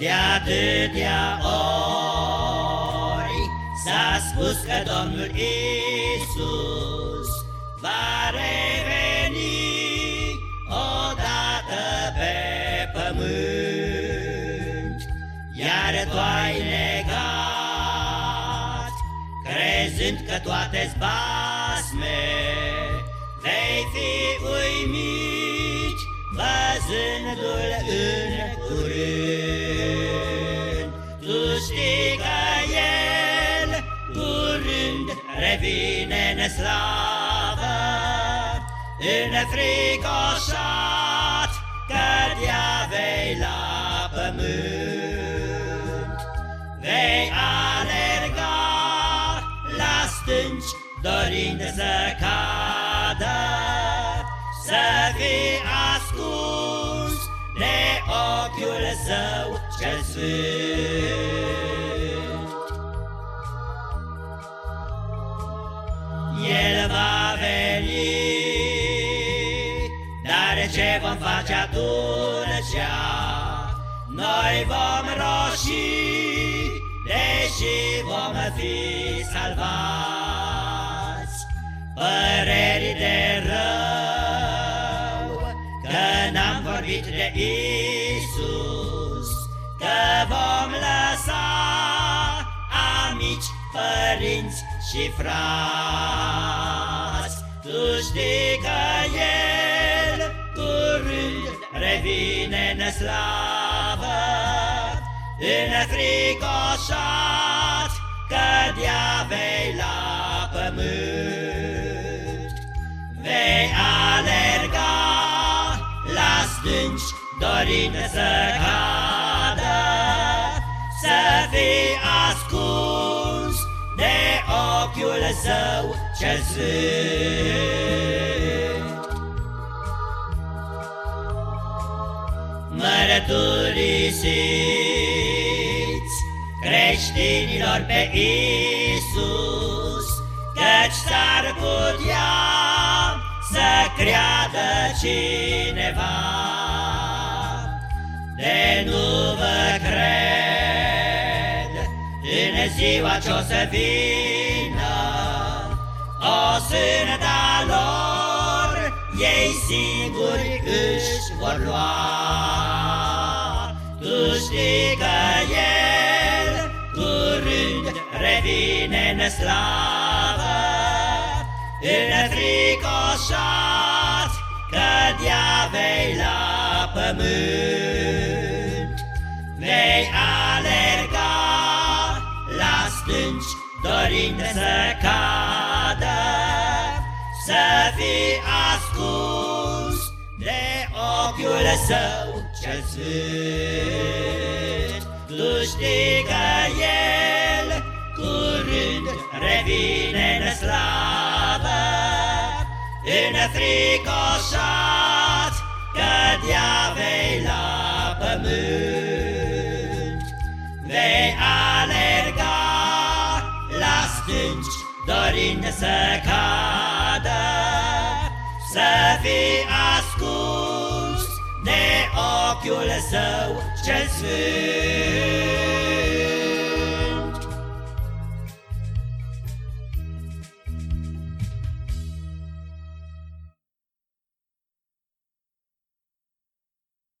De atâtea ori s-a spus că Domnul Isus va reveni odată pe pământ, iar tu ai negat, crezând că toate-s basme, vei fi uimit văzându-l în curând. Revine în slavă, înfricoșat că de-a vei la pământ. Vei alerga la stânci dorind să cadă, să fii ascuns de ochiul său cel sfânt. Vom face atunci? Noi vom roși, deși vom fi salvați. Păreri de rău, că n-am vorbit de Isus, că vom lăsa amici, părinți și frați. Revine în slavă, înfricoșat că de-a vei la pământ. Vei alerga la stânci dorind să cadă, să fii ascuns de ochiul său cel sfânt. Creștinilor pe Isus, Căci s-ar putea să creadă cineva. De nu vă cred în ziua ce-o să vină O sânda lor ei singuri își vor lua. Tu știi că El curând revine în slavă Înfricoșat că de-a vei la pământ Vei alerga la stânci dorind să cadă. Să fii ascuns de ochiul său cel sfânt. Tu știi că El curând revine în slavă Înfricoșat că de-a vei la pământ. Vei alerga la stânci dorind să cadă Să fii ascuns de ochiul său cel sfânt